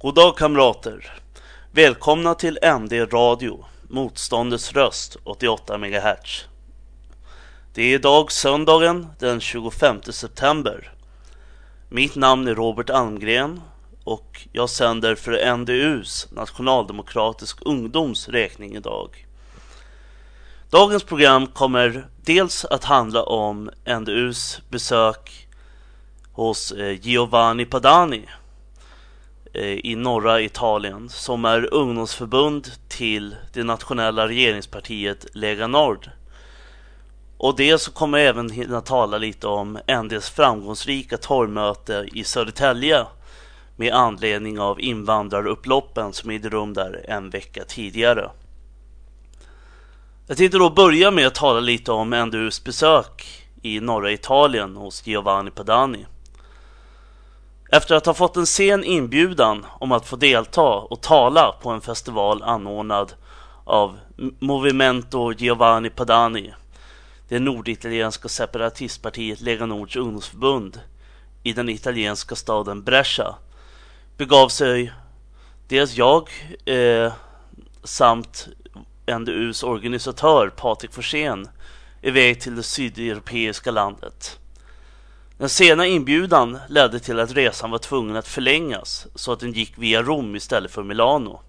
God dag kamrater! Välkomna till MD Radio, motståndets röst 88 MHz. Det är idag söndagen den 25 september. Mitt namn är Robert Almgren och jag sänder för NDUs Nationaldemokratisk ungdoms räkning idag. Dagens program kommer dels att handla om NDUs besök hos eh, Giovanni Padani Eh, i norra Italien som är ungdomsförbund till det nationella regeringspartiet Lega Nord. Och det så kommer jag även hinna tala lite om NDs framgångsrika torgmöte i Södertälje med anledning av invandrarupploppen som ägde rum där en vecka tidigare. Jag tänkte då börja med att tala lite om NDUs besök i norra Italien hos Giovanni Padani. Efter att ha fått en sen inbjudan om att få delta och tala på en festival anordnad av Movimento Giovanni Padani, det norditalienska separatistpartiet Lega Nords ungdomsförbund i den italienska staden Brescia, begav sig dels jag eh, samt NDUs organisatör Patrik Forsén iväg till det sydeuropeiska landet. Den sena inbjudan ledde till att resan var tvungen att förlängas så att den gick via Rom istället för Milano.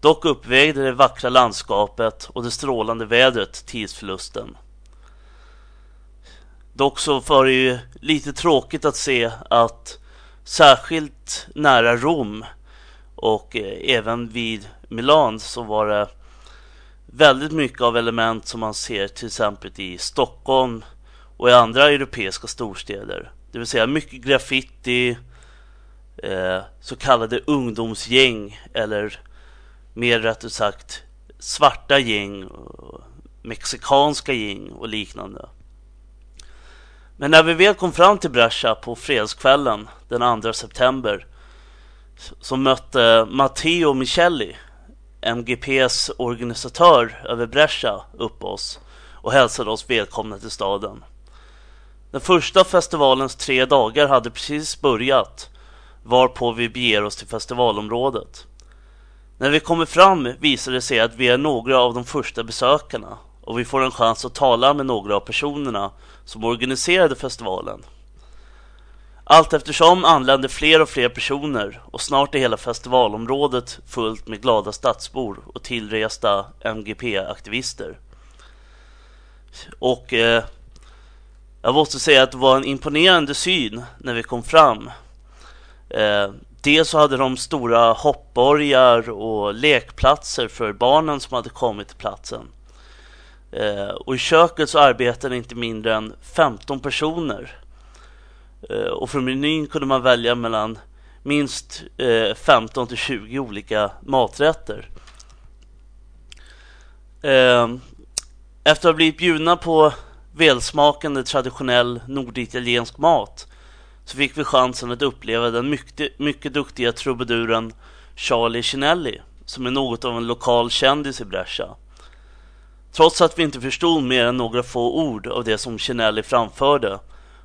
Dock uppvägde det vackra landskapet och det strålande vädret tidsförlusten. Dock så var det ju lite tråkigt att se att särskilt nära Rom och eh, även vid Milan så var det väldigt mycket av element som man ser till exempel i Stockholm och i andra europeiska storstäder. Det vill säga mycket graffiti, eh, så kallade ungdomsgäng eller mer rätt ut sagt svarta gäng, mexikanska gäng och liknande. Men när vi väl kom fram till Brescia på fredagskvällen den 2 september så mötte Matteo Michelli, MGPs organisatör över Brescia, upp oss och hälsade oss välkomna till staden. Den första festivalens tre dagar hade precis börjat varpå vi beger oss till festivalområdet. När vi kommer fram visar det sig att vi är några av de första besökarna och vi får en chans att tala med några av personerna som organiserade festivalen. Allt eftersom anländer fler och fler personer och snart är hela festivalområdet fullt med glada stadsbor och tillresta MGP-aktivister. Och eh, jag måste säga att det var en imponerande syn när vi kom fram. Eh, dels så hade de stora hoppborgar och lekplatser för barnen som hade kommit till platsen. Eh, och i köket så arbetade inte mindre än 15 personer. Eh, och från menyn kunde man välja mellan minst eh, 15 till 20 olika maträtter. Eh, efter att ha blivit bjudna på välsmakande traditionell norditaliensk mat så fick vi chansen att uppleva den mycket, mycket duktiga trubaduren Charlie Cinelli som är något av en lokal kändis i Brescia. Trots att vi inte förstod mer än några få ord av det som Cinelli framförde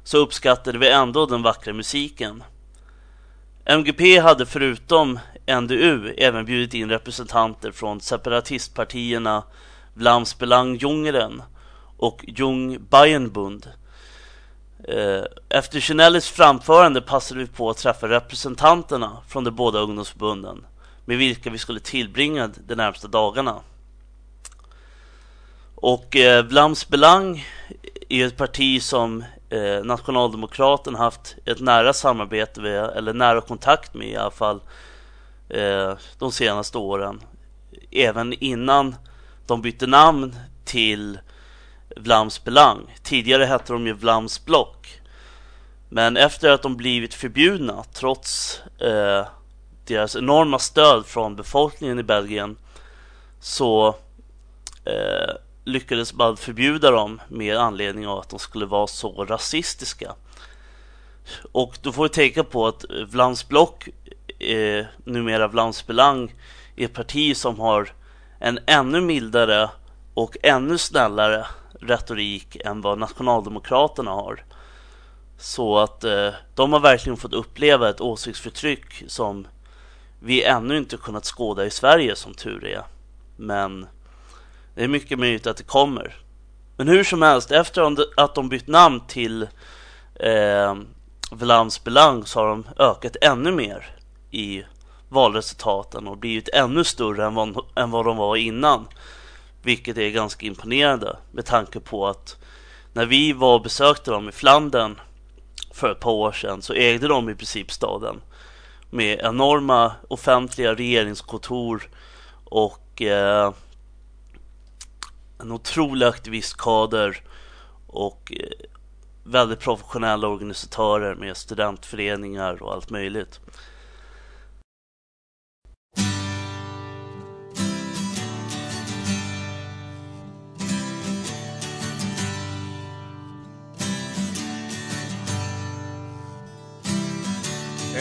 så uppskattade vi ändå den vackra musiken. MGP hade förutom NDU även bjudit in representanter från separatistpartierna Vlaams Belang Jongeren och Jung Bayernbund. Eh, efter Chinellis framförande passade vi på att träffa representanterna från de båda ungdomsförbunden med vilka vi skulle tillbringa de närmsta dagarna. Och eh, Vlaams Belang är ett parti som eh, haft ett nära samarbete med, eller nära kontakt med i alla fall, eh, de senaste åren. Även innan de bytte namn till Vlams Belang. Tidigare hette de ju Vlams Block. Men efter att de blivit förbjudna, trots eh, deras enorma stöd från befolkningen i Belgien, så eh, lyckades man förbjuda dem med anledning av att de skulle vara så rasistiska. Och då får vi tänka på att Vlams Block, eh, numera Vlams Belang, är ett parti som har en ännu mildare och ännu snällare retorik än vad Nationaldemokraterna har. Så att eh, de har verkligen fått uppleva ett åsiktsförtryck som vi ännu inte kunnat skåda i Sverige som tur är. Men det är mycket möjligt att det kommer. Men hur som helst, efter att de bytt namn till eh, Vlams Belang så har de ökat ännu mer i valresultaten och blivit ännu större än vad, än vad de var innan. Vilket är ganska imponerande med tanke på att när vi var och besökte dem i Flandern för ett par år sedan så ägde de i princip staden med enorma offentliga regeringskontor och eh, en otrolig aktivistkader och eh, väldigt professionella organisatörer med studentföreningar och allt möjligt.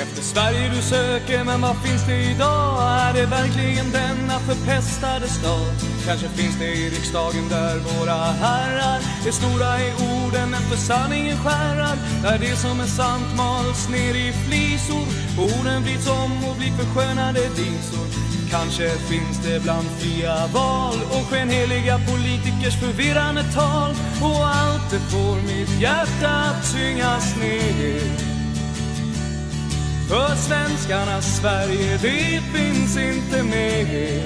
Efter Sverige du söker, men vad finns det idag? Är det verkligen denna förpestade stad? Kanske finns det i riksdagen där våra herrar är stora i orden, men för sanningen skärrar. Där det som är sant mals ner i flisor, orden vrids om och blir förskönade disor. Kanske finns det bland fria val och skenheliga politikers förvirrande tal. Och allt det får mitt hjärta att tyngas ner. För svenskarnas Sverige, det finns inte mer.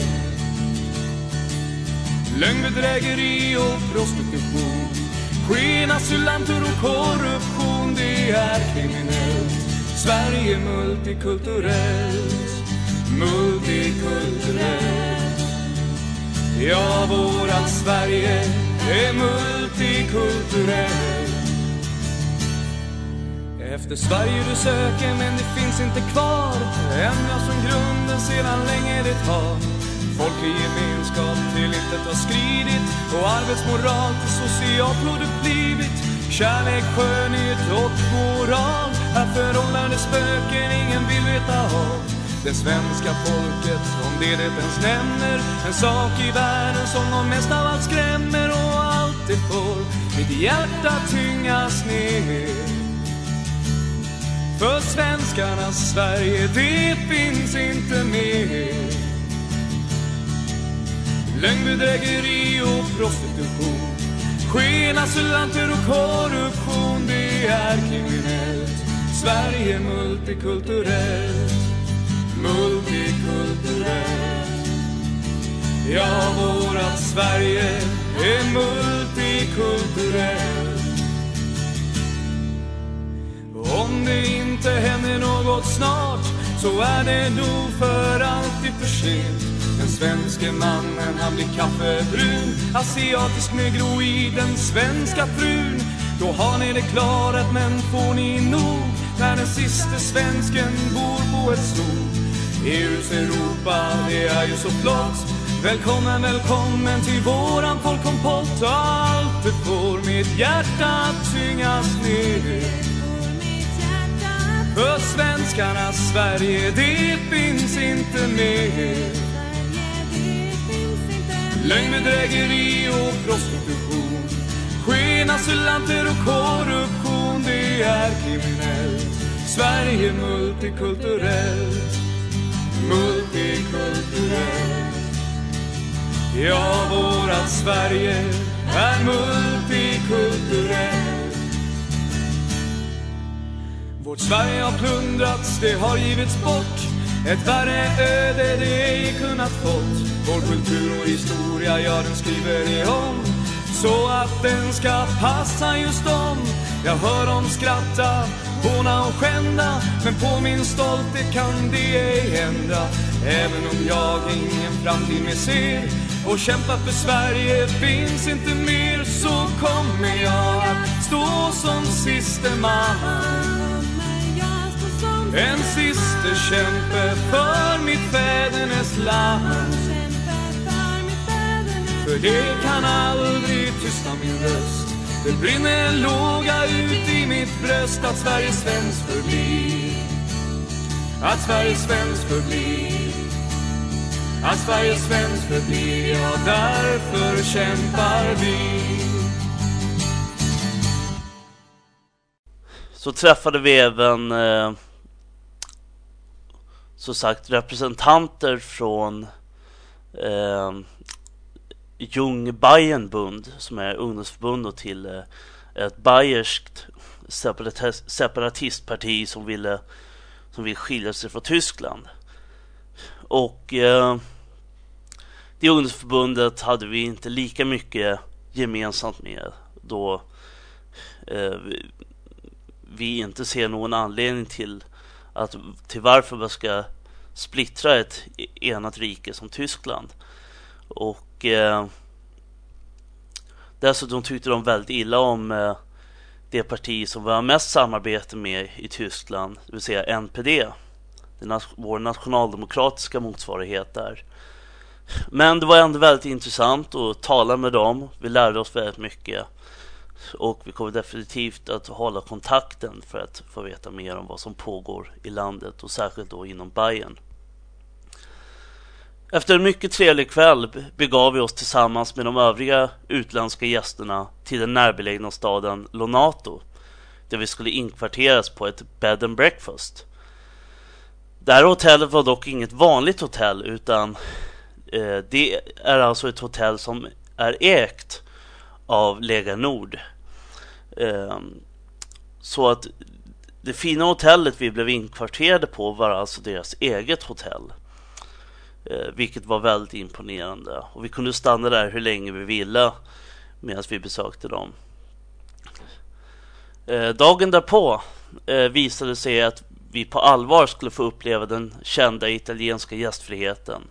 Lögn, bedrägeri och prostitution. Skenasylanter och korruption, det är kriminellt. Sverige multikulturellt, multikulturellt. Ja, vårat Sverige är multikulturellt. Efter Sverige du söker men det finns inte kvar. En jag som grunden sedan länge det har Folk i gemenskap till intet har skridit. Och arbetsmoral till social produkt blivit. Kärlek, skönhet och moral. Är föråldrade spöken ingen vill veta av. Det svenska folket, om det det ens nämner. En sak i världen som de mest av allt skrämmer. Och allt det får mitt hjärta tyngas ner för svenskarnas Sverige, det finns inte mer. Lögn, bedrägeri och prostitution. Skenasylanter och korruption, det är kriminellt. Sverige multikulturellt, multikulturellt. Ja, vårat Sverige är multikulturellt. Om det inte händer något snart så är det nog för alltid för sent. Den svenske mannen han blir kaffebrun, asiatisk negro i den svenska frun. Då har ni det klarat men får ni nog när den siste svensken bor på ett stol. EUs Europa, det är ju så flott. Välkommen, välkommen till våran folkkompott. Allt det får mitt hjärta tyngas ner. För svenskarnas Sverige, det finns inte mer. Lögn, bedrägeri och prostitution. Skenasylanter och korruption, det är kriminellt. Sverige multikulturellt, multikulturellt. Ja, vårat Sverige är multikulturellt. Vårt Sverige har plundrats, det har givits bort. Ett värre öde det ej kunnat fått. Vår kultur och historia, ja den skriver ni om. Så att den ska passa just dem. Jag hör dem skratta, håna och skända. Men på min stolthet kan det ej hända. Även om jag ingen framtid mer ser. Och kämpa för Sverige finns inte mer. Så kommer jag att stå som siste man. En siste kämpe för mitt fädernesland För det kan aldrig tysta min röst. Det brinner en låga ut i mitt bröst Att Sverige svensk förblir. Att Sverige svensk förblir. Att Sverige svensk förblir Ja, därför kämpar vi. Så träffade vi även eh som sagt representanter från eh, Jung Bayernbund som är ungdomsförbundet till eh, ett bayerskt separatistparti som ville som vill skilja sig från Tyskland. Och eh, det ungdomsförbundet hade vi inte lika mycket gemensamt med då eh, vi inte ser någon anledning till att till varför man ska splittra ett e- enat rike som Tyskland. Och eh, dessutom tyckte de väldigt illa om eh, det parti som vi har mest samarbete med i Tyskland, det vill säga NPD. Det är vår nationaldemokratiska motsvarighet där. Men det var ändå väldigt intressant att tala med dem. Vi lärde oss väldigt mycket. Och vi kommer definitivt att hålla kontakten för att få veta mer om vad som pågår i landet och särskilt då inom Bayern. Efter en mycket trevlig kväll begav vi oss tillsammans med de övriga utländska gästerna till den närbelägna staden Lonato där vi skulle inkvarteras på ett bed and breakfast. Det här hotellet var dock inget vanligt hotell utan eh, det är alltså ett hotell som är ägt av Lega Nord. Ehm, så att det fina hotellet vi blev inkvarterade på var alltså deras eget hotell. Ehm, vilket var väldigt imponerande. Och vi kunde stanna där hur länge vi ville medan vi besökte dem. Ehm, dagen därpå visade visade sig att vi på allvar skulle få uppleva den kända italienska gästfriheten.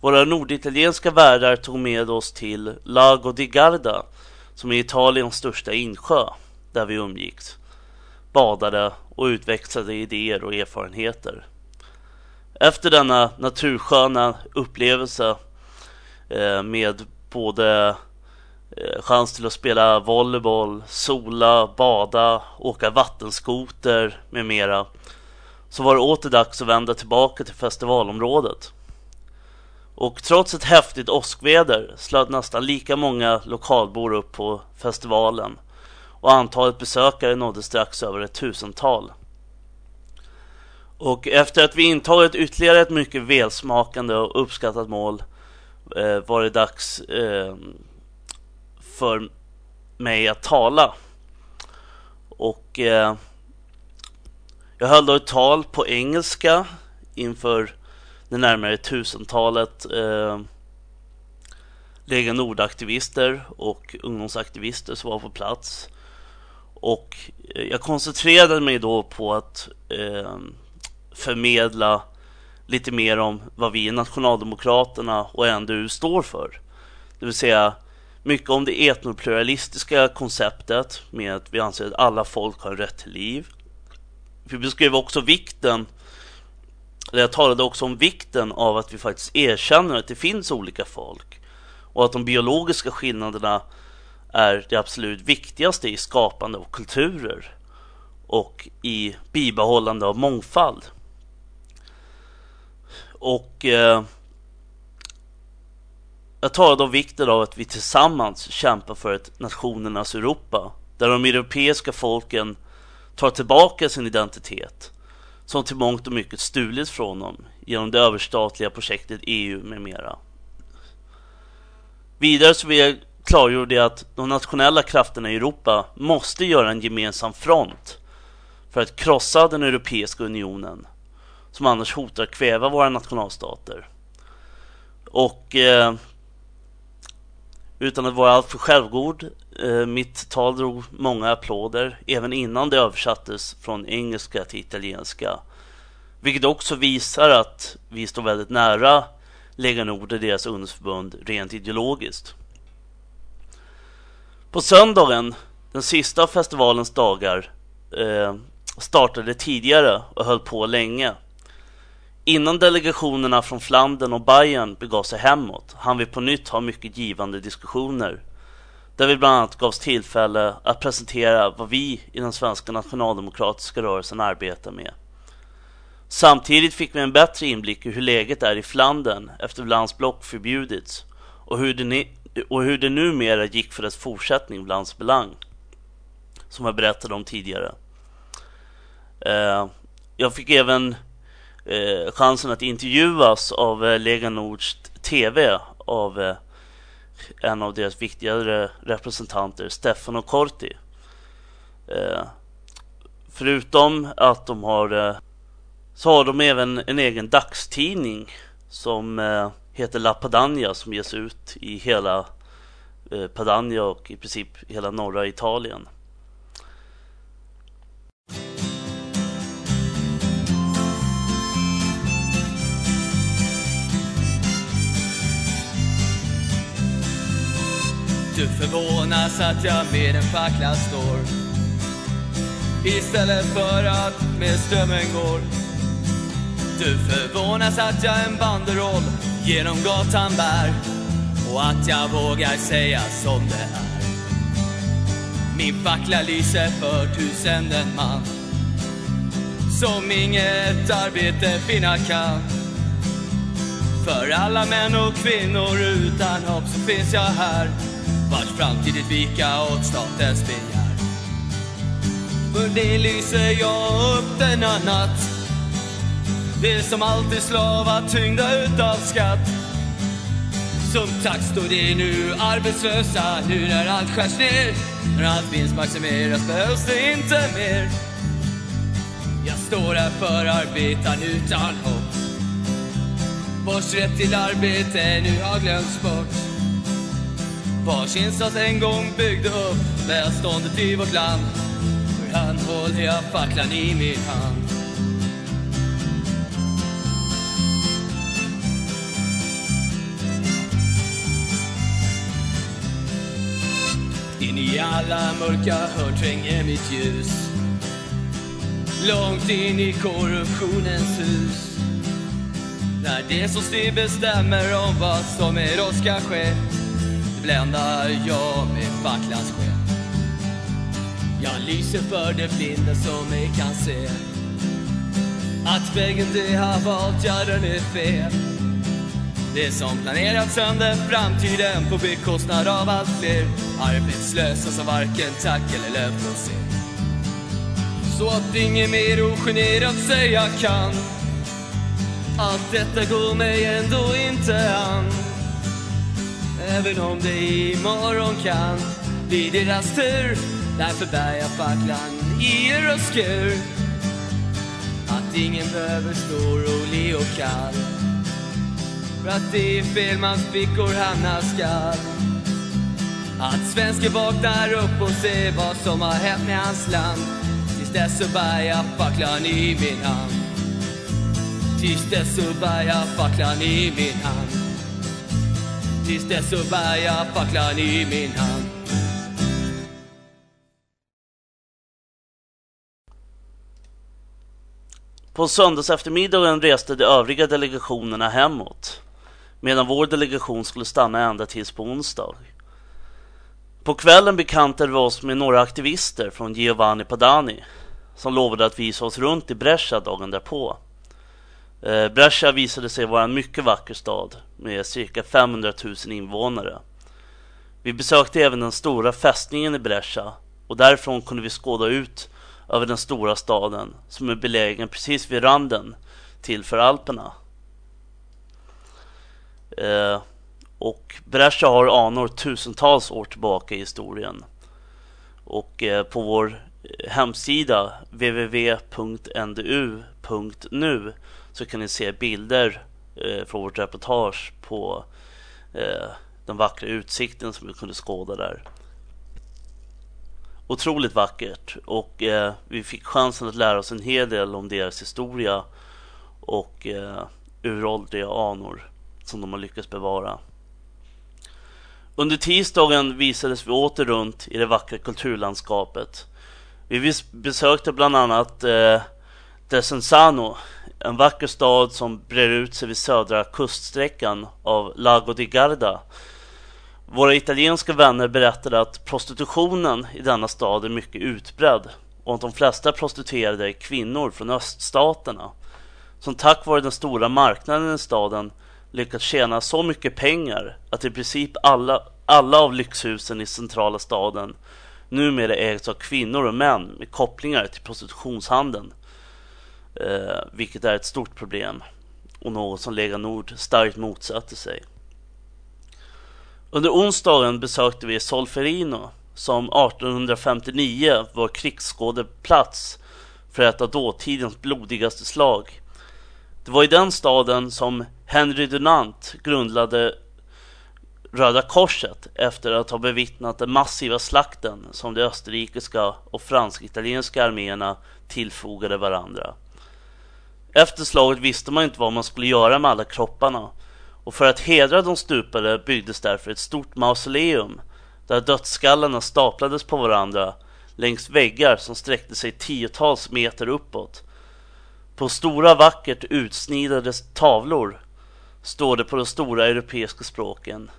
Våra norditalienska värdar tog med oss till Lago di Garda som är Italiens största insjö där vi umgicks, badade och utväxlade idéer och erfarenheter. Efter denna natursköna upplevelse eh, med både eh, chans till att spela volleyboll, sola, bada, åka vattenskoter med mera så var det åter dags att vända tillbaka till festivalområdet. Och trots ett häftigt åskväder slöt nästan lika många lokalbor upp på festivalen och antalet besökare nådde strax över ett tusental. Och efter att vi intagit ytterligare ett mycket välsmakande och uppskattat mål eh, var det dags eh, för mig att tala. Och eh, jag höll då ett tal på engelska inför det närmare tusentalet eh, Lega Nordaktivister och ungdomsaktivister som var på plats. Och eh, jag koncentrerade mig då på att eh, förmedla lite mer om vad vi i Nationaldemokraterna och NDU står för. Det vill säga mycket om det etnopluralistiska konceptet med att vi anser att alla folk har rätt till liv. Vi beskrev också vikten, jag talade också om vikten av att vi faktiskt erkänner att det finns olika folk och att de biologiska skillnaderna är det absolut viktigaste i skapande av kulturer och i bibehållande av mångfald. Och eh, jag talade om vikten av att vi tillsammans kämpar för ett nationernas Europa där de europeiska folken tar tillbaka sin identitet som till mångt och mycket stulits från dem genom det överstatliga projektet EU med mera. Vidare så vill jag klargjorde att de nationella krafterna i Europa måste göra en gemensam front för att krossa den Europeiska unionen som annars hotar att kväva våra nationalstater. Och eh, utan att vara alltför självgod, Eh, mitt tal drog många applåder även innan det översattes från engelska till italienska. Vilket också visar att vi står väldigt nära Lega Nord och deras ungdomsförbund rent ideologiskt. På söndagen, den sista av festivalens dagar, eh, startade tidigare och höll på länge. Innan delegationerna från Flandern och Bayern begav sig hemåt hann vi på nytt ha mycket givande diskussioner. Där vi bland annat gavs tillfälle att presentera vad vi i den svenska nationaldemokratiska rörelsen arbetar med. Samtidigt fick vi en bättre inblick i hur läget är i Flandern efter Blands block förbjudits och hur, det och hur det numera gick för dess fortsättning Blancs Belang, Som jag berättade om tidigare. Eh, jag fick även eh, chansen att intervjuas av eh, Lega Nords TV av eh, en av deras viktigare representanter, Stefano Corti. Eh, förutom att de har eh, så har de även en egen dagstidning som eh, heter La Padania som ges ut i hela eh, Padania och i princip hela norra Italien. Du förvånas att jag med en fackla står. Istället för att med strömmen går. Du förvånas att jag en banderoll genom gatan bär. Och att jag vågar säga som det är. Min fackla lyser för tusenden man. Som inget arbete finna kan. För alla män och kvinnor utan hopp så finns jag här vars framtid vika åt statens begär. För det lyser jag upp denna natt. Det som alltid slavar tyngda utav skatt. Som tack står det nu arbetslösa nu när allt skärs ner. När allt vinstmaximeras behövs det inte mer. Jag står här för arbetaren utan hopp. Vars rätt till arbete nu har glömts bort. Vars insats en gång byggde upp välståndet i vårt land. För han håller jag facklan i min hand. In i alla mörka hörn tränger mitt ljus. Långt in i korruptionens hus. När det som styr bestämmer om vad som är oss ska ske bländar jag med facklans sken. Jag lyser för det blinda som ej kan se att vägen de har valt, ja den är fel. Det som planerat sönder framtiden på bekostnad av allt fler arbetslösa som varken tack eller löv får se. Så att ingen mer ogenerat säga kan allt detta går mig ändå inte an Även om det imorgon kan bli deras tur Därför bär jag facklan i en röskur Att ingen behöver stå orolig och kall. För att det är fel mans fickor hamnar skall. Att svensken vaknar upp och ser vad som har hänt med hans land. Tills dess så bär jag facklan i min hand. Tills dess så bär jag facklan i min hand. Tills dess så bär jag facklan i min hand På söndagseftermiddagen reste de övriga delegationerna hemåt medan vår delegation skulle stanna ända tills på onsdag. På kvällen bekantade vi oss med några aktivister från Giovanni Padani som lovade att visa oss runt i Brescia dagen därpå. Eh, Brescia visade sig vara en mycket vacker stad med cirka 500 000 invånare. Vi besökte även den stora fästningen i Brescia och därifrån kunde vi skåda ut över den stora staden som är belägen precis vid randen till för Alperna. Eh, och Brescia har anor tusentals år tillbaka i historien. Och eh, på vår eh, hemsida www.ndu.nu så kan ni se bilder eh, från vårt reportage på eh, den vackra utsikten som vi kunde skåda där. Otroligt vackert och eh, vi fick chansen att lära oss en hel del om deras historia och eh, uråldriga anor som de har lyckats bevara. Under tisdagen visades vi åter runt i det vackra kulturlandskapet. Vi besökte bland annat eh, Desenzano, en vacker stad som brer ut sig vid södra kuststräckan av Lago di Garda. Våra italienska vänner berättade att prostitutionen i denna stad är mycket utbredd och att de flesta prostituerade är kvinnor från öststaterna som tack vare den stora marknaden i staden lyckats tjäna så mycket pengar att i princip alla, alla av lyxhusen i centrala staden numera ägs av kvinnor och män med kopplingar till prostitutionshandeln eh, vilket är ett stort problem och något som Lega Nord starkt motsatte sig. Under onsdagen besökte vi Solferino som 1859 var krigsskådeplats för ett av dåtidens blodigaste slag. Det var i den staden som Henry Dunant grundlade Röda Korset efter att ha bevittnat den massiva slakten som de österrikiska och fransk-italienska arméerna tillfogade varandra. Efter slaget visste man inte vad man skulle göra med alla kropparna och för att hedra de stupade byggdes därför ett stort mausoleum där dödsskallarna staplades på varandra längs väggar som sträckte sig tiotals meter uppåt. På stora vackert utsnidade tavlor står det på de stora europeiska språken.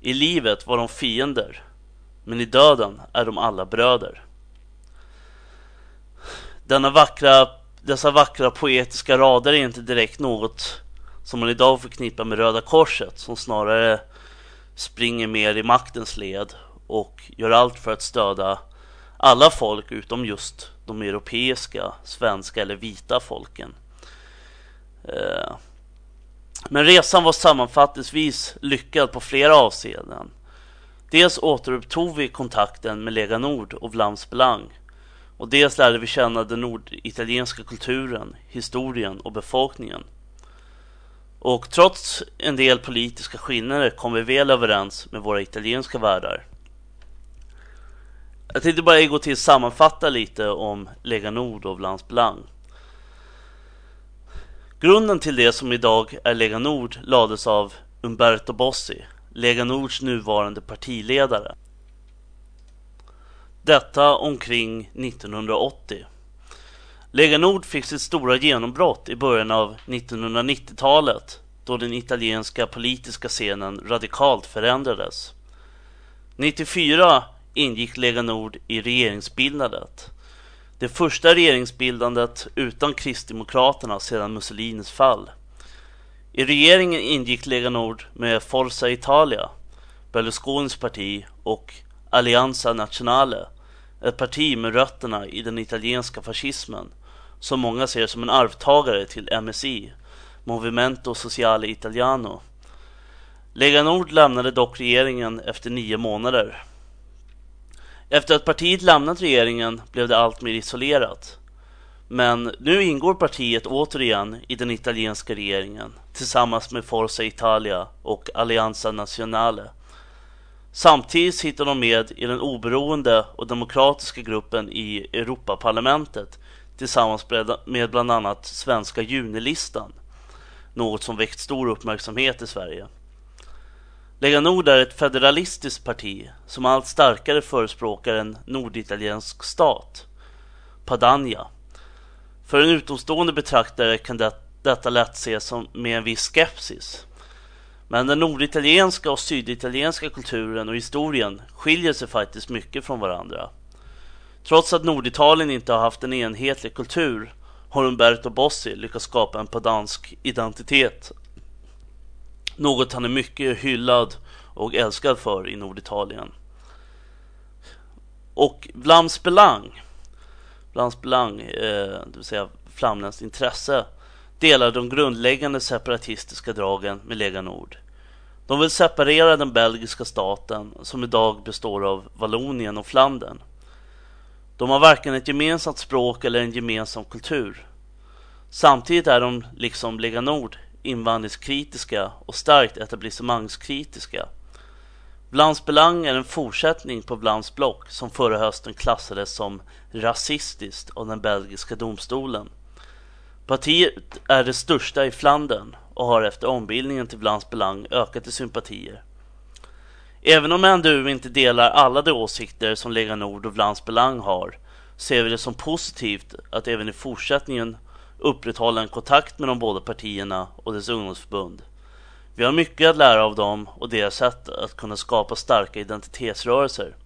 I livet var de fiender, men i döden är de alla bröder. Denna vackra, dessa vackra poetiska rader är inte direkt något som man idag förknippar med Röda Korset som snarare springer mer i maktens led och gör allt för att stödja alla folk utom just de europeiska, svenska eller vita folken. Eh, men resan var sammanfattningsvis lyckad på flera avseenden. Dels återupptog vi kontakten med Lega Nord och Vlaams Belang och dels lärde vi känna den norditalienska kulturen, historien och befolkningen. Och trots en del politiska skillnader kom vi väl överens med våra italienska värdar. Jag tänkte bara gå till att sammanfatta lite om Lega Nord och Vlaams Belang. Grunden till det som idag är Lega Nord lades av Umberto Bossi, Lega Nords nuvarande partiledare. Detta omkring 1980. Lega Nord fick sitt stora genombrott i början av 1990-talet då den italienska politiska scenen radikalt förändrades. 94 ingick Lega Nord i regeringsbildandet. Det första regeringsbildandet utan Kristdemokraterna sedan Mussolinis fall. I regeringen ingick Lega Nord med Forza Italia, Berlusconis parti och Allianza Nazionale, ett parti med rötterna i den italienska fascismen som många ser som en arvtagare till MSI, Movimento Sociale Italiano. Lega Nord lämnade dock regeringen efter nio månader. Efter att partiet lämnat regeringen blev det allt mer isolerat. Men nu ingår partiet återigen i den italienska regeringen tillsammans med Forza Italia och Allianza Nazionale. Samtidigt sitter de med i den oberoende och demokratiska gruppen i Europaparlamentet tillsammans med bland annat svenska junilistan. Något som väckt stor uppmärksamhet i Sverige. Lega Nord är ett federalistiskt parti som allt starkare förespråkar en norditaliensk stat, Padania. För en utomstående betraktare kan det, detta lätt ses som med en viss skepsis. Men den norditalienska och syditalienska kulturen och historien skiljer sig faktiskt mycket från varandra. Trots att Norditalien inte har haft en enhetlig kultur har Umberto Bossi lyckats skapa en padansk identitet. Något han är mycket hyllad och älskad för i Norditalien. Och Vlaams Belang, Vlams Belang, eh, det vill säga flamländskt intresse, delar de grundläggande separatistiska dragen med Lega Nord. De vill separera den belgiska staten som idag består av Vallonien och Flandern. De har varken ett gemensamt språk eller en gemensam kultur. Samtidigt är de, liksom Lega Nord, invandringskritiska och starkt etablissemangskritiska. Vlaams Belang är en fortsättning på Vlaams block som förra hösten klassades som rasistiskt av den belgiska domstolen. Partiet är det största i Flandern och har efter ombildningen till Vlaams Belang ökat i sympatier. Även om NDU inte delar alla de åsikter som Lega Nord och Vlaams Belang har ser vi det som positivt att även i fortsättningen upprätthålla en kontakt med de båda partierna och dess ungdomsförbund. Vi har mycket att lära av dem och deras sätt att kunna skapa starka identitetsrörelser.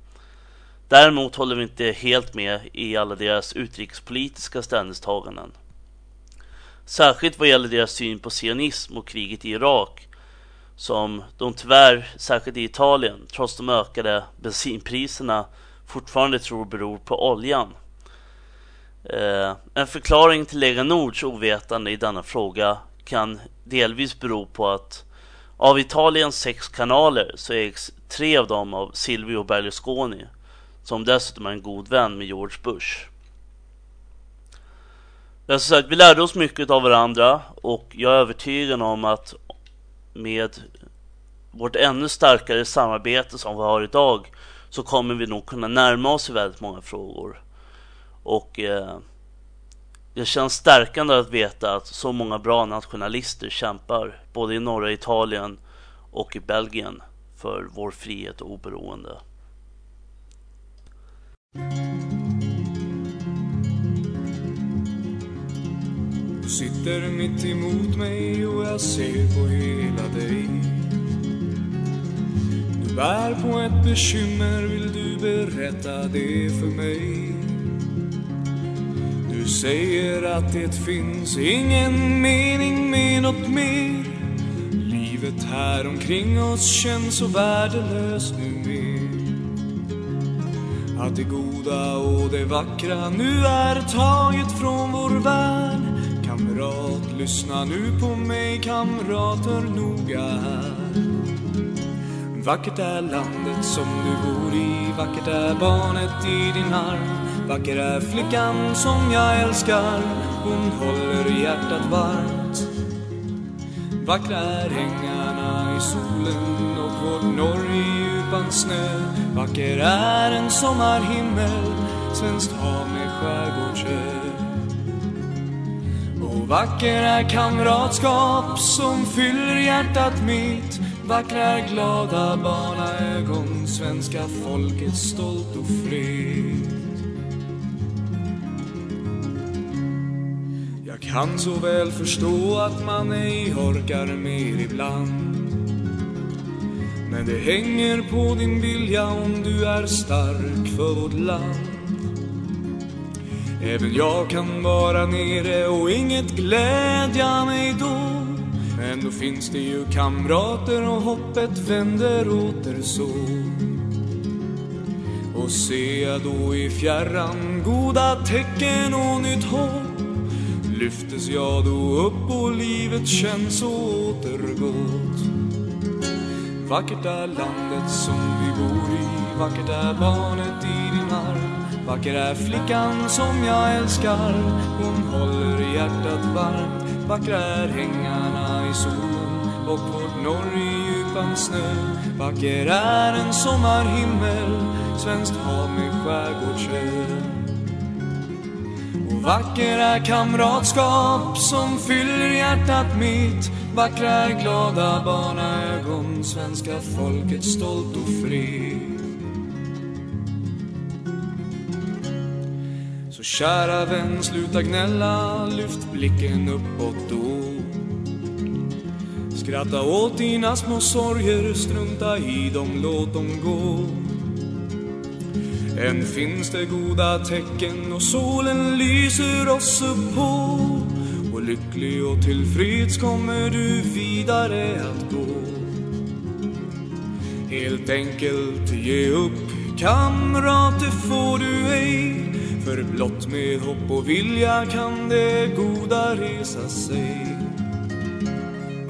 Däremot håller vi inte helt med i alla deras utrikespolitiska ställningstaganden. Särskilt vad gäller deras syn på sionism och kriget i Irak som de tyvärr, särskilt i Italien, trots de ökade bensinpriserna fortfarande tror beror på oljan. Eh, en förklaring till Lega Nords ovetande i denna fråga kan delvis bero på att av Italiens sex kanaler så ägs tre av dem av Silvio Berlusconi som dessutom är en god vän med George Bush. Men som sagt, vi lärde oss mycket av varandra och jag är övertygad om att med vårt ännu starkare samarbete som vi har idag så kommer vi nog kunna närma oss i väldigt många frågor. Och eh, det känns stärkande att veta att så många bra nationalister kämpar både i norra Italien och i Belgien för vår frihet och oberoende. Du sitter mitt emot mig och jag ser på hela dig. Du bär på ett bekymmer, vill du berätta det för mig? Du säger att det finns ingen mening med något mer. Livet här omkring oss känns så värdelöst numer Att det goda och det vackra nu är taget från vår värld. Kamrat, lyssna nu på mig kamrater noga. Här Vackert är landet som du bor i, vackert är barnet i din arm. Vacker är flickan som jag älskar, hon håller hjärtat varmt. Vackra är ängarna i solen och vårt norr i djupan snö. Vacker är en sommarhimmel, svenskt hav med skärgårdsö och vacker är kamratskap som fyller hjärtat mitt. Vackra är glada barnaögon, svenska folket stolt och fritt. Jag kan så väl förstå att man ej orkar mer ibland. Men det hänger på din vilja om du är stark för vårt land. Även jag kan vara nere och inget glädja mig då. Men då finns det ju kamrater och hoppet vänder åter så. Och ser jag då i fjärran goda tecken och nytt hopp Lyftes jag då upp och livet känns så återgått Vackert är landet som vi bor i, vackert är barnet Vacker är flickan som jag älskar Hon håller hjärtat varmt. Vackra är hängarna i solen och vårt norr i djupan snö. Vacker är en sommarhimmel Svenskt hav med skärgårdsö Och vacker är kamratskap som fyller hjärtat mitt. Vackra är glada barnaögon Svenska folket stolt och fritt. Kära vän, sluta gnälla, lyft blicken uppåt då. Skratta åt dina små sorger, strunta i dem, låt dem gå. Än finns det goda tecken och solen lyser oss uppå. på. Och lycklig och tillfreds kommer du vidare att gå. Helt enkelt ge upp, kamrat, det får du ej för blott med hopp och vilja kan det goda resa sig.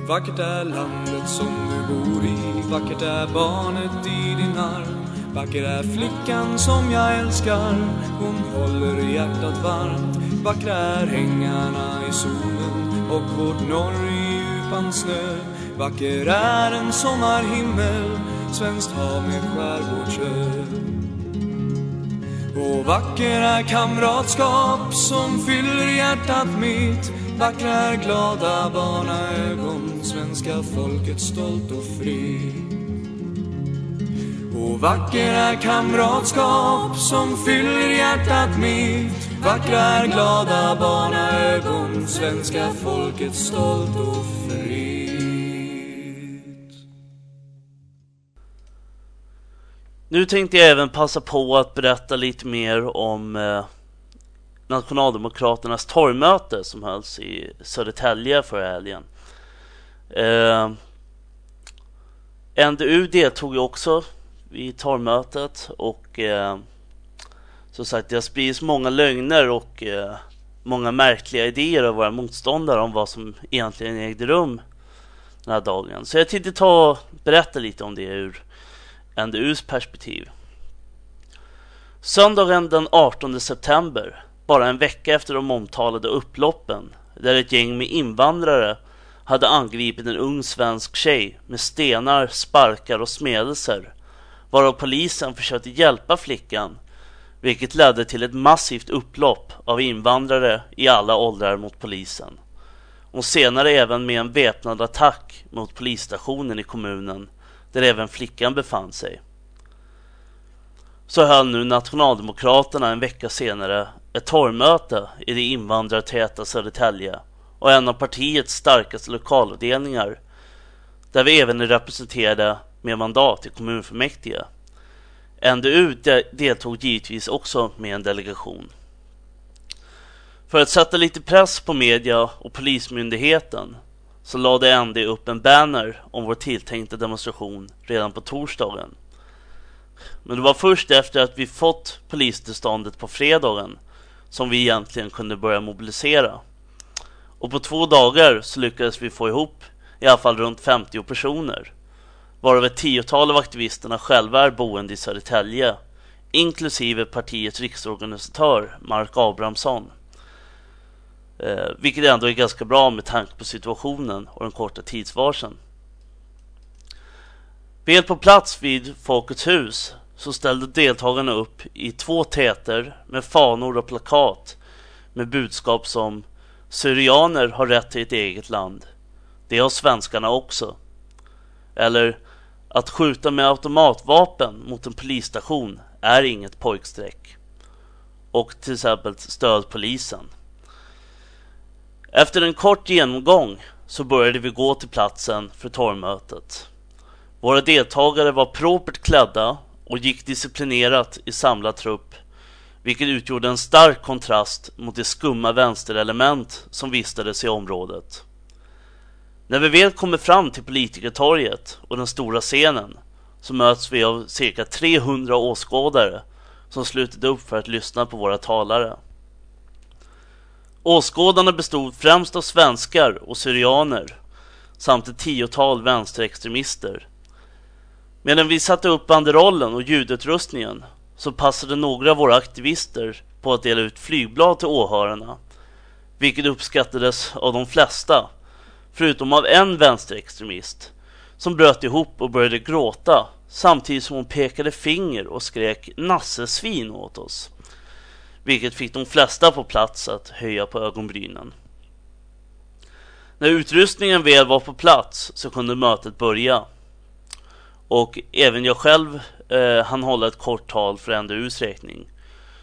Vackert är landet som du bor i Vackert är barnet i din arm. Vacker är flickan som jag älskar Hon håller hjärtat varmt. Vackra är ängarna i solen och vårt norr i djupan snö. Vacker är en sommarhimmel Svenskt hav med skärgårdsö och vackra kamratskap som fyller hjärtat mitt. Vackra är glada barnaögon, svenska folket stolt och fri. Och vackra kamratskap som fyller hjärtat mitt. Vackra är glada barnaögon, svenska folket stolt och fri. Nu tänkte jag även passa på att berätta lite mer om eh, Nationaldemokraternas torgmöte som hölls i Södertälje förra helgen. Eh, NDU deltog ju också i torgmötet och eh, som sagt, det har spridits många lögner och eh, många märkliga idéer av våra motståndare om vad som egentligen ägde rum den här dagen. Så jag tänkte ta och berätta lite om det ur NDUs perspektiv. Söndagen den 18 september, bara en vecka efter de omtalade upploppen, där ett gäng med invandrare hade angripit en ung svensk tjej med stenar, sparkar och smedelser, varav polisen försökte hjälpa flickan, vilket ledde till ett massivt upplopp av invandrare i alla åldrar mot polisen. Och senare även med en väpnad attack mot polisstationen i kommunen, där även flickan befann sig så höll nu Nationaldemokraterna en vecka senare ett torgmöte i det invandrartäta Södertälje och en av partiets starkaste lokalavdelningar där vi även är representerade med mandat i kommunfullmäktige. NDU deltog givetvis också med en delegation. För att sätta lite press på media och polismyndigheten så lade ND upp en banner om vår tilltänkta demonstration redan på torsdagen. Men det var först efter att vi fått polistillståndet på fredagen som vi egentligen kunde börja mobilisera. Och på två dagar så lyckades vi få ihop i alla fall runt 50 personer. Varav ett tiotal av aktivisterna själva är boende i Södertälje. Inklusive partiets riksorganisatör Mark Abrahamsson. Eh, vilket ändå är ganska bra med tanke på situationen och den korta tidsvarsen. Väl på plats vid Folkets hus så ställde deltagarna upp i två täter med fanor och plakat med budskap som Syrianer har rätt till ett eget land. Det har svenskarna också. Eller att skjuta med automatvapen mot en polisstation är inget pojkstreck. Och till exempel stöd polisen. Efter en kort genomgång så började vi gå till platsen för torgmötet. Våra deltagare var propert klädda och gick disciplinerat i samlad trupp, vilket utgjorde en stark kontrast mot de skumma vänsterelement som vistades i området. När vi väl kommer fram till politikertorget och den stora scenen så möts vi av cirka 300 åskådare som slutit upp för att lyssna på våra talare. Åskådarna bestod främst av svenskar och syrianer samt ett tiotal vänsterextremister Medan vi satte upp banderollen och ljudutrustningen så passade några av våra aktivister på att dela ut flygblad till åhörarna. Vilket uppskattades av de flesta, förutom av en vänsterextremist som bröt ihop och började gråta samtidigt som hon pekade finger och skrek nassesvin åt oss. Vilket fick de flesta på plats att höja på ögonbrynen. När utrustningen väl var på plats så kunde mötet börja. Och även jag själv eh, han hålla ett kort tal för NDUs räkning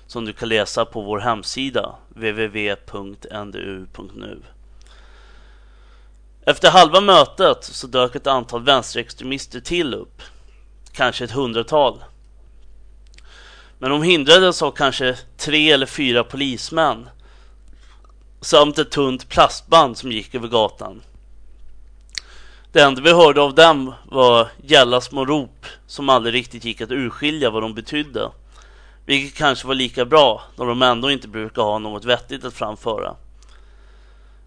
som du kan läsa på vår hemsida www.ndu.nu. Efter halva mötet så dök ett antal vänsterextremister till upp. Kanske ett hundratal. Men de hindrades av kanske tre eller fyra polismän samt ett tunt plastband som gick över gatan. Det enda vi hörde av dem var gälla små rop som aldrig riktigt gick att urskilja vad de betydde. Vilket kanske var lika bra då de ändå inte brukar ha något vettigt att framföra.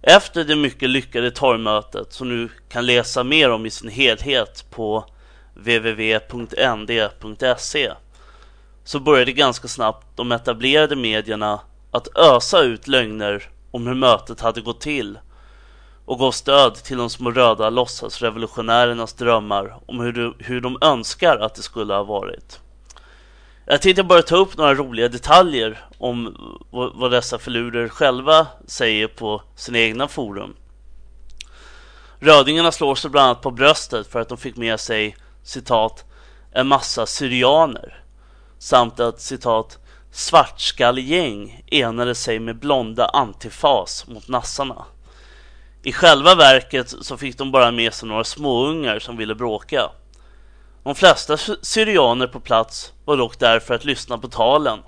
Efter det mycket lyckade torgmötet som du kan läsa mer om i sin helhet på www.nd.se så började ganska snabbt de etablerade medierna att ösa ut lögner om hur mötet hade gått till och gav stöd till de små röda låtsasrevolutionärernas drömmar om hur de, hur de önskar att det skulle ha varit. Jag tänkte bara ta upp några roliga detaljer om vad dessa filurer själva säger på sina egna forum. Rödingarna slår sig bland annat på bröstet för att de fick med sig citat en massa syrianer samt att citat svartskallegäng enade sig med blonda antifas mot nassarna. I själva verket så fick de bara med sig några småungar som ville bråka. De flesta syrianer på plats var dock där för att lyssna på talen,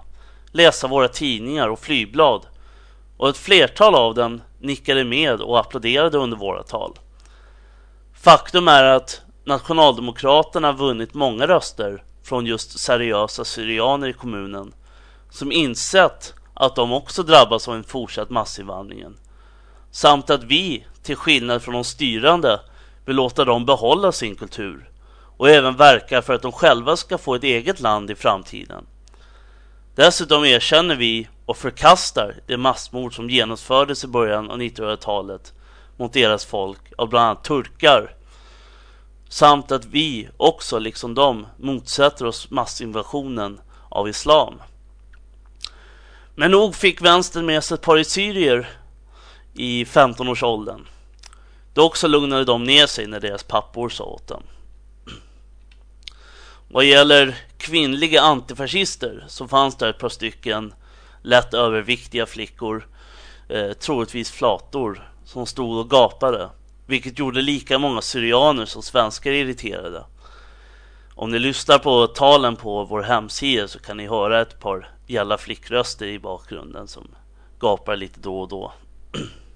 läsa våra tidningar och flygblad och ett flertal av dem nickade med och applåderade under våra tal. Faktum är att Nationaldemokraterna vunnit många röster från just seriösa syrianer i kommunen som insett att de också drabbas av en fortsatt massinvandringen. Samt att vi, till skillnad från de styrande, vill låta dem behålla sin kultur och även verka för att de själva ska få ett eget land i framtiden. Dessutom erkänner vi och förkastar det massmord som genomfördes i början av 1900-talet mot deras folk av bland annat turkar. Samt att vi också, liksom de, motsätter oss massinvasionen av islam. Men nog fick vänstern med sig ett par syrier i 15-årsåldern. Dock så lugnade de ner sig när deras pappor sa åt dem. Vad gäller kvinnliga antifascister så fanns det ett par stycken lätt överviktiga flickor, eh, troligtvis flator, som stod och gapade. Vilket gjorde lika många syrianer som svenskar irriterade. Om ni lyssnar på talen på vår hemsida så kan ni höra ett par gälla flickröster i bakgrunden som gapar lite då och då.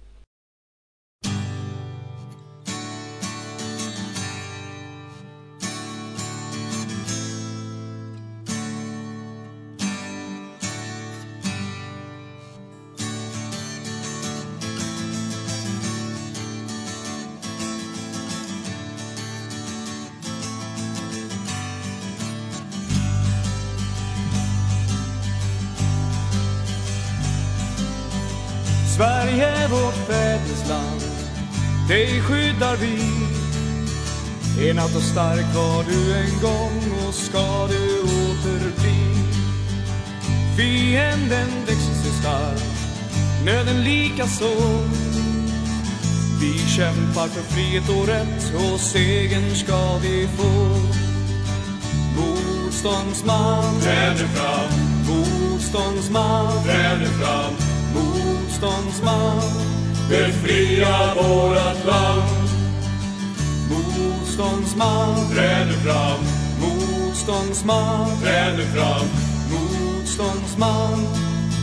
Enad och stark var du en gång och ska du återbli. Fienden växer sig stark, nöden lika så. Vi kämpar för frihet och rätt och segern ska vi få. Motståndsman, träder fram. Motståndsman, träder fram motståndsman befria vårat land. Motståndsman träder fram, motståndsman träder fram, motståndsman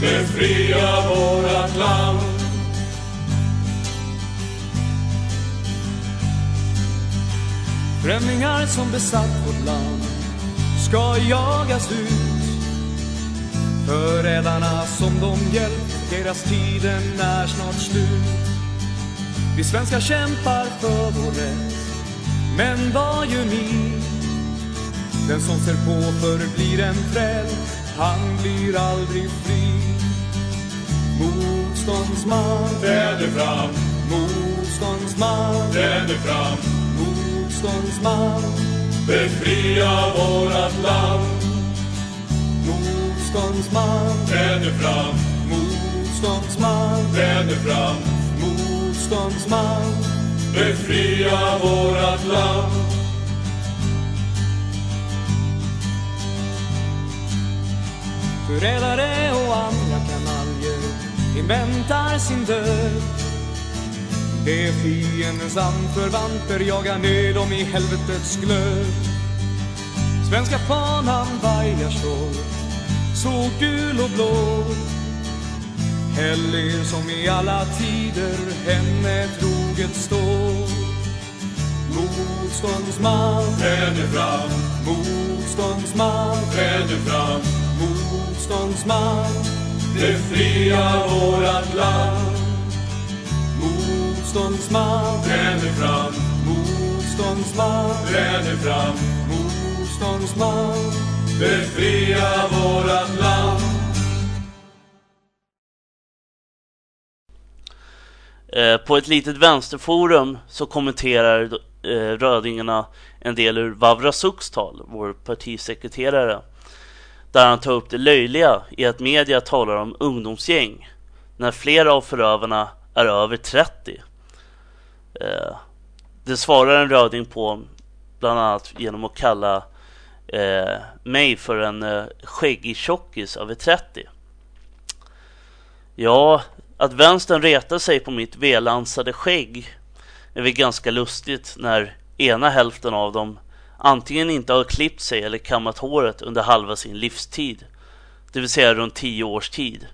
befria vårat land. Främlingar som besatt vårt land ska jagas ut. Förrädarna som de hjälpt deras tiden är snart slut. Vi svenskar kämpar för vår rätt. Men vad gör ni? Den som ser på förblir en träl, Han blir aldrig fri. Motståndsman träder fram. Motståndsman träder fram. Motståndsman befria vårat land. Motståndsman träder fram motståndsman träder fram Motståndsman befria vårat land. Förrädare och andra kanaljer inväntar sin död. Det fiendens anförvanter jagar ner dem i helvetets glöd. Svenska fanan vajar så, så gul och blå. Helig som i alla tider henne troget står. Motståndsman träder fram. Motståndsman träder fram. Motståndsman befria vårat land. Motståndsman träder fram. Motståndsman träder fram. Motståndsman befria vårat land. Eh, på ett litet vänsterforum så kommenterar eh, rödingarna en del ur Vavra Suks tal, vår partisekreterare. Där han tar upp det löjliga i att media talar om ungdomsgäng när flera av förövarna är över 30. Eh, det svarar en röding på bland annat genom att kalla mig för en skäggig tjockis över 30. Ja, att vänstern retar sig på mitt välansade skägg är väl ganska lustigt när ena hälften av dem antingen inte har klippt sig eller kammat håret under halva sin livstid, det vill säga runt tio års tid.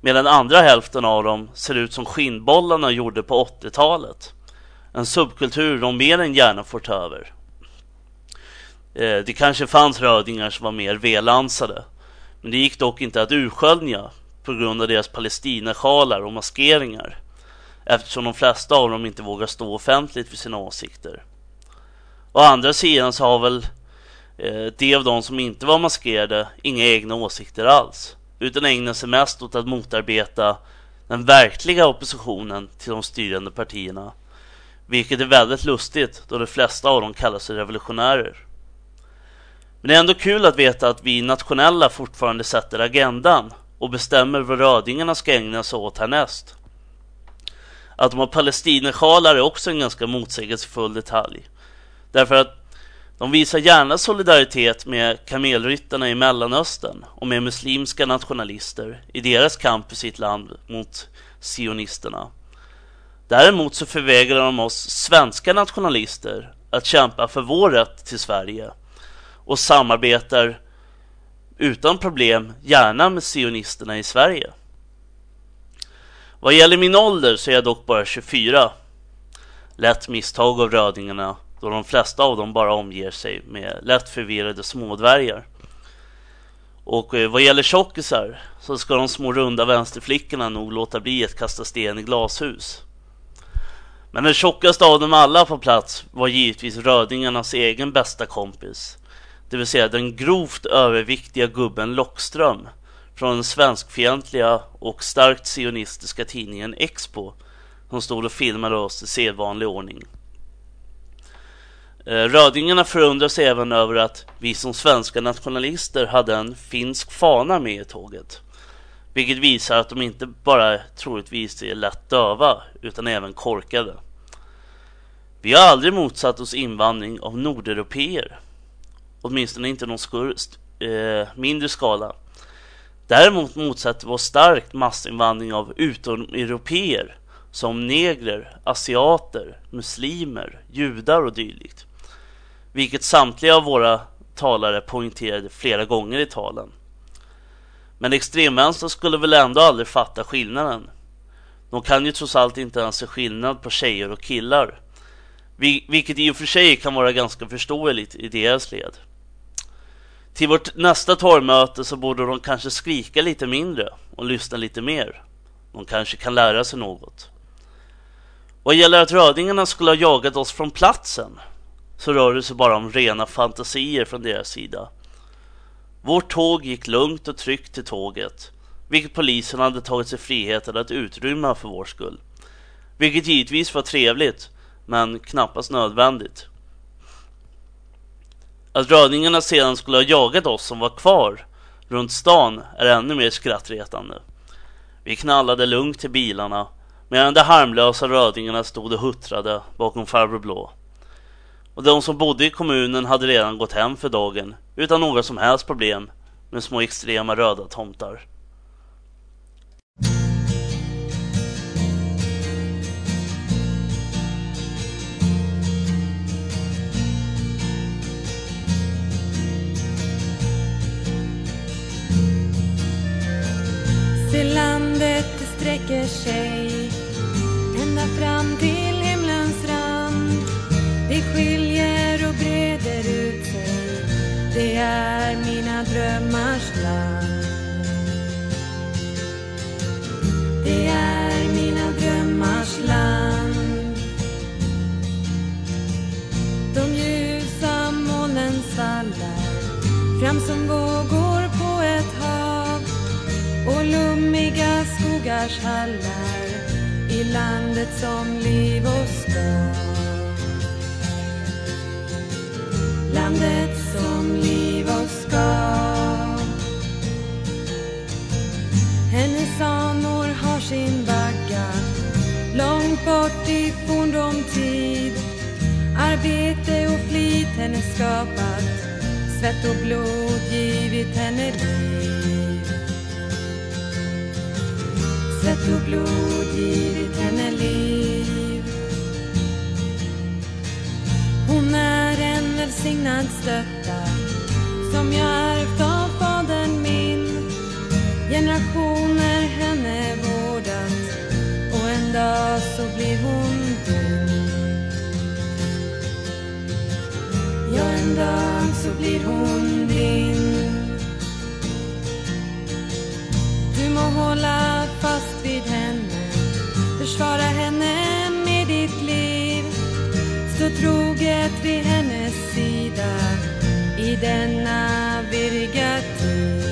Medan andra hälften av dem ser ut som skinnbollarna gjorde på 80-talet. En subkultur de mer än gärna får ta över. Eh, det kanske fanns rödingar som var mer välansade. Men det gick dock inte att urskölja på grund av deras palestinasjalar och maskeringar eftersom de flesta av dem inte vågar stå offentligt för sina åsikter. Å andra sidan så har väl eh, de av dem som inte var maskerade inga egna åsikter alls utan ägnar sig mest åt att motarbeta den verkliga oppositionen till de styrande partierna vilket är väldigt lustigt då de flesta av dem kallar sig revolutionärer. Men det är ändå kul att veta att vi nationella fortfarande sätter agendan och bestämmer vad rödingarna ska ägna sig åt härnäst. Att de har palestinersjalar är också en ganska motsägelsefull detalj. Därför att de visar gärna solidaritet med kamelryttarna i Mellanöstern och med muslimska nationalister i deras kamp för sitt land mot sionisterna. Däremot så förvägrar de oss svenska nationalister att kämpa för vår rätt till Sverige och samarbetar utan problem gärna med sionisterna i Sverige. Vad gäller min ålder så är jag dock bara 24. Lätt misstag av rödingarna då de flesta av dem bara omger sig med lätt förvirrade smådvärgar. Och eh, vad gäller tjockisar så ska de små runda vänsterflickorna nog låta bli att kasta sten i glashus. Men den tjockaste av dem alla på plats var givetvis rödingarnas egen bästa kompis. Det vill säga den grovt överviktiga gubben Lockström från den svenskfientliga och starkt sionistiska tidningen Expo som stod och filmade oss i sedvanlig ordning. Eh, rödingarna förundras även över att vi som svenska nationalister hade en finsk fana med i tåget. Vilket visar att de inte bara troligtvis är lätt döva utan även korkade. Vi har aldrig motsatt oss invandring av nordeuropeer. Åtminstone inte någon skur, eh, mindre skala. Däremot motsätter vi oss starkt massinvandring av utomeuropeer som negrer, asiater, muslimer, judar och dylikt. Vilket samtliga av våra talare poängterade flera gånger i talen. Men extremvänstern skulle väl ändå aldrig fatta skillnaden. De kan ju trots allt inte ens se skillnad på tjejer och killar. Vilket i och för sig kan vara ganska förståeligt i deras led. Till vårt nästa torgmöte så borde de kanske skrika lite mindre och lyssna lite mer. De kanske kan lära sig något. Vad gäller att rödingarna skulle ha jagat oss från platsen så rör det sig bara om rena fantasier från deras sida. Vårt tåg gick lugnt och tryggt till tåget, vilket polisen hade tagit sig friheten att utrymma för vår skull. Vilket givetvis var trevligt, men knappast nödvändigt. Att rödingarna sedan skulle ha jagat oss som var kvar runt stan är ännu mer skrattretande. Vi knallade lugnt till bilarna medan de harmlösa rödingarna stod och huttrade bakom farbror blå. Och de som bodde i kommunen hade redan gått hem för dagen utan några som helst problem med små extrema röda tomtar. Det landet det sträcker sig ända fram till himlens rand. Det skiljer och breder ut sig. Det är mina drömmars land. Det är mina drömmars land. De ljusa molnen svallar fram som vågor och lummiga skogars hallar i landet som liv och skav. Landet som liv och skav. Hennes anor har sin vagga långt bort i forndom tid. Arbete och flit henne skapat, svett och blod givit henne liv. Svett och blod givit henne liv. Hon är en välsignad stötta som jag ärvt av fadern min. Generationer henne vårdat och en dag så blir hon din. Ja, en dag så blir hon din. Du må hålla fast vid henne Försvara henne med ditt liv. Stå troget vid hennes sida i denna virriga tid.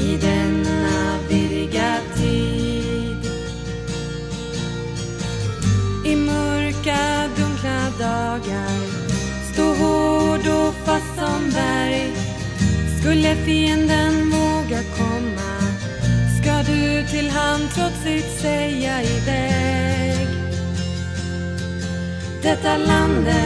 I denna virriga tid. I mörka dunkla dagar Stå hård och fast som berg. Skulle fienden du till han trotsigt säga iväg. Detta landet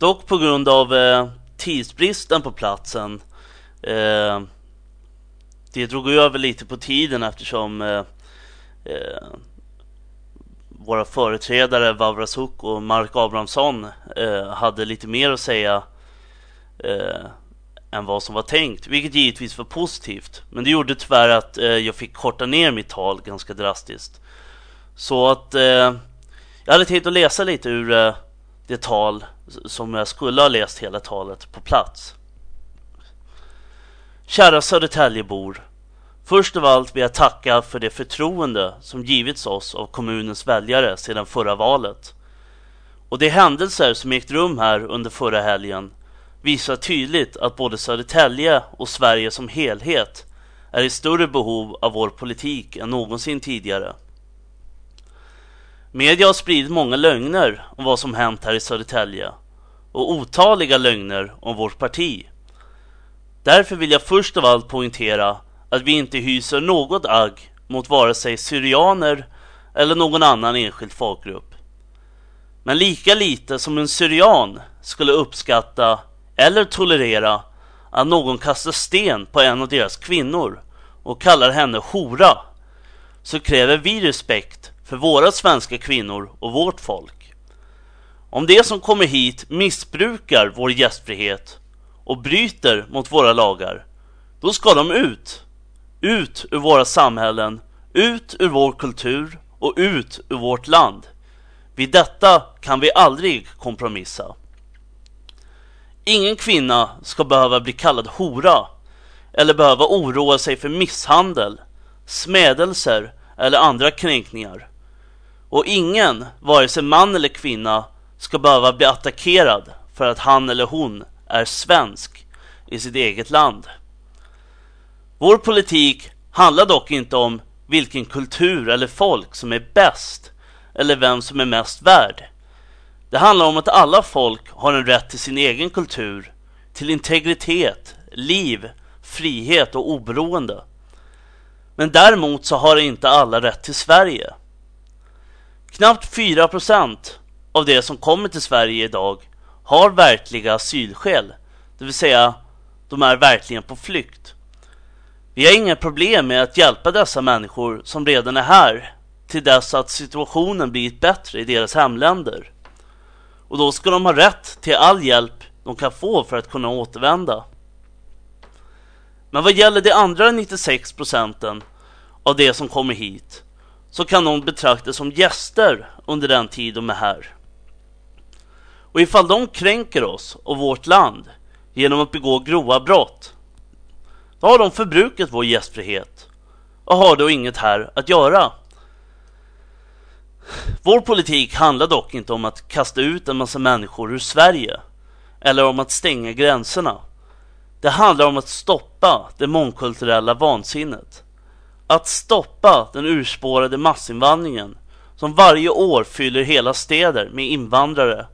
Dock på grund av eh, tidsbristen på platsen eh, Det drog över lite på tiden eftersom eh, eh, Våra företrädare Vavrasuk och Mark Abrahamsson eh, hade lite mer att säga eh, Än vad som var tänkt, vilket givetvis var positivt. Men det gjorde tyvärr att eh, jag fick korta ner mitt tal ganska drastiskt. Så att eh, Jag hade tänkt att läsa lite ur eh, det tal som jag skulle ha läst hela talet på plats. Kära Södertäljebor. Först av allt vill jag tacka för det förtroende som givits oss av kommunens väljare sedan förra valet. Och de händelser som ägt rum här under förra helgen visar tydligt att både Södertälje och Sverige som helhet är i större behov av vår politik än någonsin tidigare. Media har spridit många lögner om vad som hänt här i Södertälje och otaliga lögner om vårt parti. Därför vill jag först av allt poängtera att vi inte hyser något agg mot vare sig syrianer eller någon annan enskild folkgrupp. Men lika lite som en syrian skulle uppskatta eller tolerera att någon kastar sten på en av deras kvinnor och kallar henne hora så kräver vi respekt för våra svenska kvinnor och vårt folk. Om de som kommer hit missbrukar vår gästfrihet och bryter mot våra lagar, då ska de ut. Ut ur våra samhällen, ut ur vår kultur och ut ur vårt land. Vid detta kan vi aldrig kompromissa. Ingen kvinna ska behöva bli kallad hora eller behöva oroa sig för misshandel, smädelser eller andra kränkningar. Och ingen, vare sig man eller kvinna, ska behöva bli attackerad för att han eller hon är svensk i sitt eget land. Vår politik handlar dock inte om vilken kultur eller folk som är bäst eller vem som är mest värd. Det handlar om att alla folk har en rätt till sin egen kultur, till integritet, liv, frihet och oberoende. Men däremot så har inte alla rätt till Sverige. Knappt 4 procent av det som kommer till Sverige idag har verkliga asylskäl, det vill säga de är verkligen på flykt. Vi har inga problem med att hjälpa dessa människor som redan är här till dess att situationen blivit bättre i deras hemländer. Och då ska de ha rätt till all hjälp de kan få för att kunna återvända. Men vad gäller de andra 96 procenten av de som kommer hit så kan de betraktas som gäster under den tid de är här. Och ifall de kränker oss och vårt land genom att begå grova brott då har de förbrukat vår gästfrihet och har då inget här att göra. Vår politik handlar dock inte om att kasta ut en massa människor ur Sverige eller om att stänga gränserna. Det handlar om att stoppa det mångkulturella vansinnet. Att stoppa den urspårade massinvandringen som varje år fyller hela städer med invandrare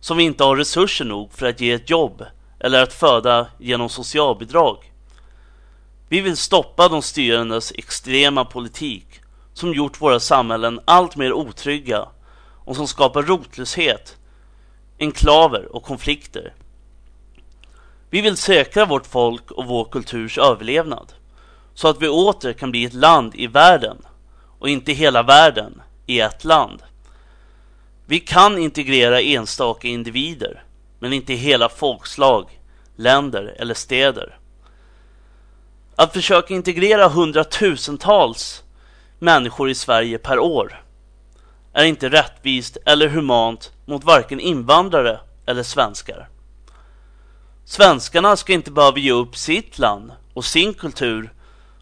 som vi inte har resurser nog för att ge ett jobb eller att föda genom socialbidrag. Vi vill stoppa de styrandes extrema politik som gjort våra samhällen allt mer otrygga och som skapar rotlöshet, enklaver och konflikter. Vi vill säkra vårt folk och vår kulturs överlevnad så att vi åter kan bli ett land i världen och inte hela världen i ett land. Vi kan integrera enstaka individer, men inte hela folkslag, länder eller städer. Att försöka integrera hundratusentals människor i Sverige per år är inte rättvist eller humant mot varken invandrare eller svenskar. Svenskarna ska inte behöva ge upp sitt land och sin kultur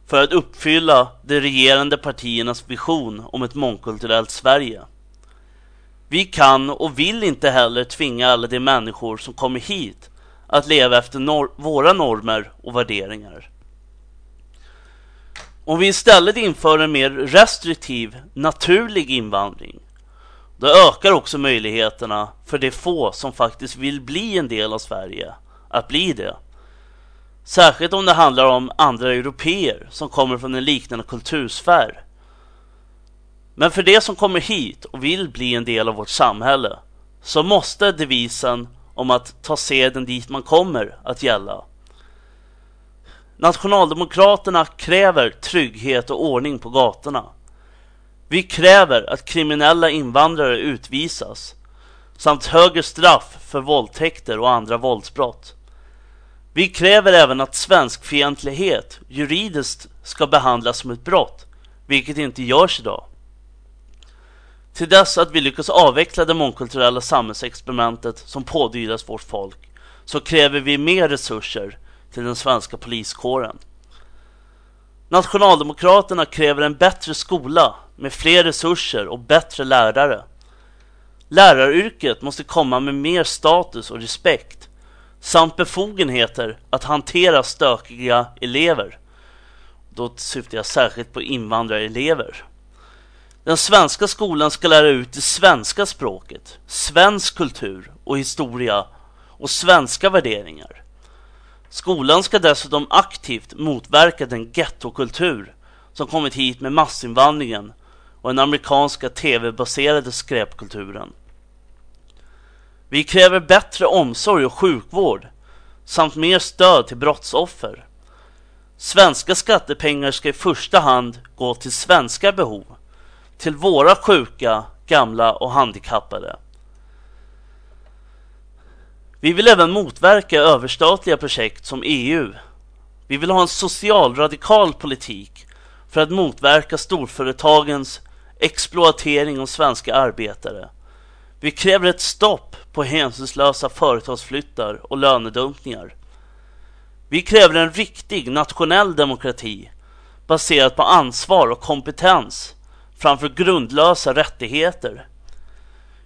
för att uppfylla de regerande partiernas vision om ett mångkulturellt Sverige. Vi kan och vill inte heller tvinga alla de människor som kommer hit att leva efter nor våra normer och värderingar. Om vi istället inför en mer restriktiv, naturlig invandring, då ökar också möjligheterna för de få som faktiskt vill bli en del av Sverige att bli det. Särskilt om det handlar om andra europeer som kommer från en liknande kultursfär. Men för de som kommer hit och vill bli en del av vårt samhälle så måste devisen om att ta seden dit man kommer att gälla. Nationaldemokraterna kräver trygghet och ordning på gatorna. Vi kräver att kriminella invandrare utvisas samt högre straff för våldtäkter och andra våldsbrott. Vi kräver även att svenskfientlighet juridiskt ska behandlas som ett brott, vilket inte görs idag. Till dess att vi lyckas avveckla det mångkulturella samhällsexperimentet som pådyvlas vårt folk så kräver vi mer resurser till den svenska poliskåren. Nationaldemokraterna kräver en bättre skola med fler resurser och bättre lärare. Läraryrket måste komma med mer status och respekt samt befogenheter att hantera stökiga elever. Då syftar jag särskilt på invandrarelever. Den svenska skolan ska lära ut det svenska språket, svensk kultur och historia och svenska värderingar. Skolan ska dessutom aktivt motverka den gettokultur som kommit hit med massinvandringen och den amerikanska tv-baserade skräpkulturen. Vi kräver bättre omsorg och sjukvård samt mer stöd till brottsoffer. Svenska skattepengar ska i första hand gå till svenska behov, till våra sjuka, gamla och handikappade. Vi vill även motverka överstatliga projekt som EU. Vi vill ha en socialradikal politik för att motverka storföretagens exploatering av svenska arbetare. Vi kräver ett stopp på hänsynslösa företagsflyttar och lönedumpningar. Vi kräver en riktig nationell demokrati baserad på ansvar och kompetens framför grundlösa rättigheter.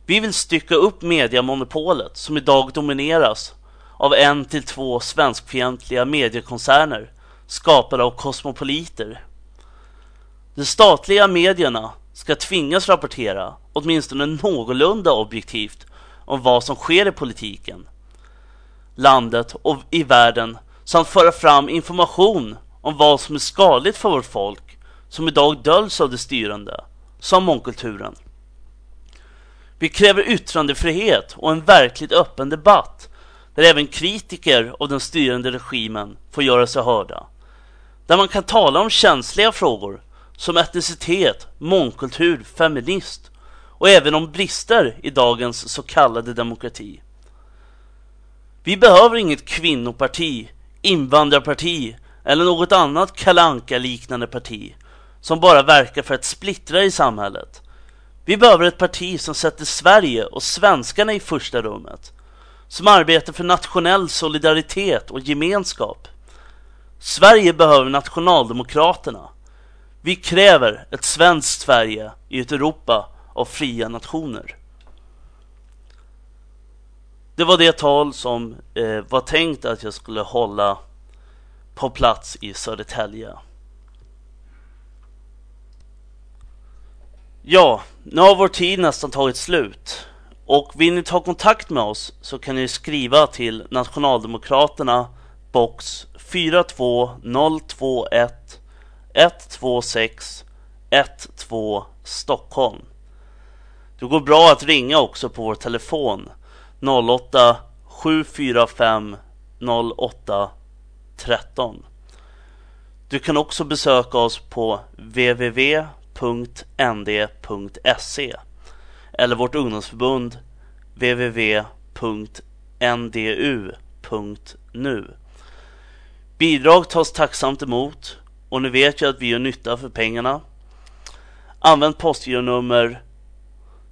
Vi vill stycka upp mediemonopolet som idag domineras av en till två svenskfientliga mediekoncerner skapade av kosmopoliter. De statliga medierna ska tvingas rapportera, åtminstone någorlunda objektivt, om vad som sker i politiken, landet och i världen samt föra fram information om vad som är skadligt för vårt folk som idag döljs av det styrande, som mångkulturen. Vi kräver yttrandefrihet och en verkligt öppen debatt där även kritiker av den styrande regimen får göra sig hörda. Där man kan tala om känsliga frågor som etnicitet, mångkultur, feminist och även om brister i dagens så kallade demokrati. Vi behöver inget kvinnoparti, invandrarparti eller något annat kalanka liknande parti som bara verkar för att splittra i samhället. Vi behöver ett parti som sätter Sverige och svenskarna i första rummet. Som arbetar för nationell solidaritet och gemenskap. Sverige behöver nationaldemokraterna. Vi kräver ett svenskt Sverige i ett Europa av fria nationer. Det var det tal som eh, var tänkt att jag skulle hålla på plats i Södertälje. Ja, nu har vår tid nästan tagit slut. Och vill ni ta kontakt med oss så kan ni skriva till Nationaldemokraterna box 42021 126 12 Stockholm. Det går bra att ringa också på vår telefon 08 745 08 13. Du kan också besöka oss på www.nd.se eller vårt ungdomsförbund www.ndu.nu. Bidrag tas tacksamt emot och ni vet ju att vi gör nytta för pengarna. Använd postgironummer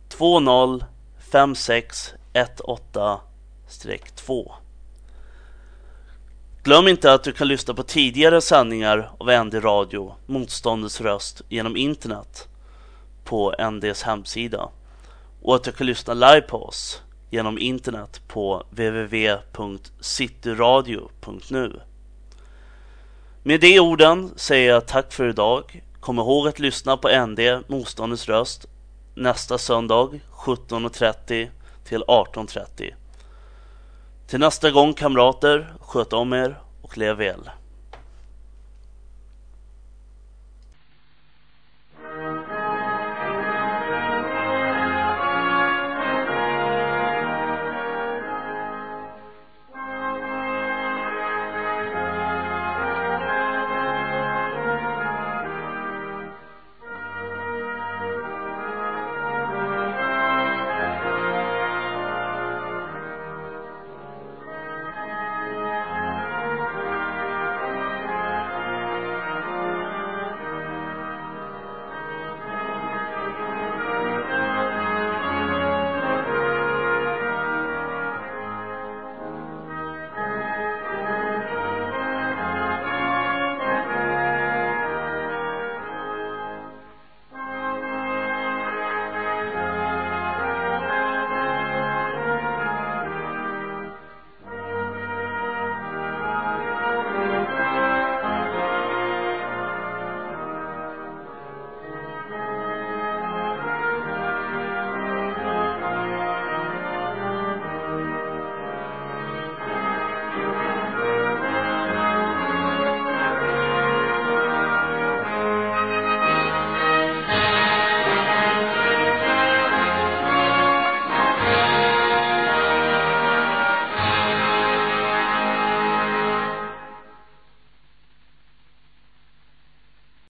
205618-2. Glöm inte att du kan lyssna på tidigare sändningar av ND Radio, Motståndets röst, genom internet på NDs hemsida och att du kan lyssna live på oss genom internet på www.cityradio.nu. Med de orden säger jag tack för idag. Kom ihåg att lyssna på ND, Motståndets röst, nästa söndag 17.30 till 18.30. Till nästa gång kamrater, sköt om er och lev väl.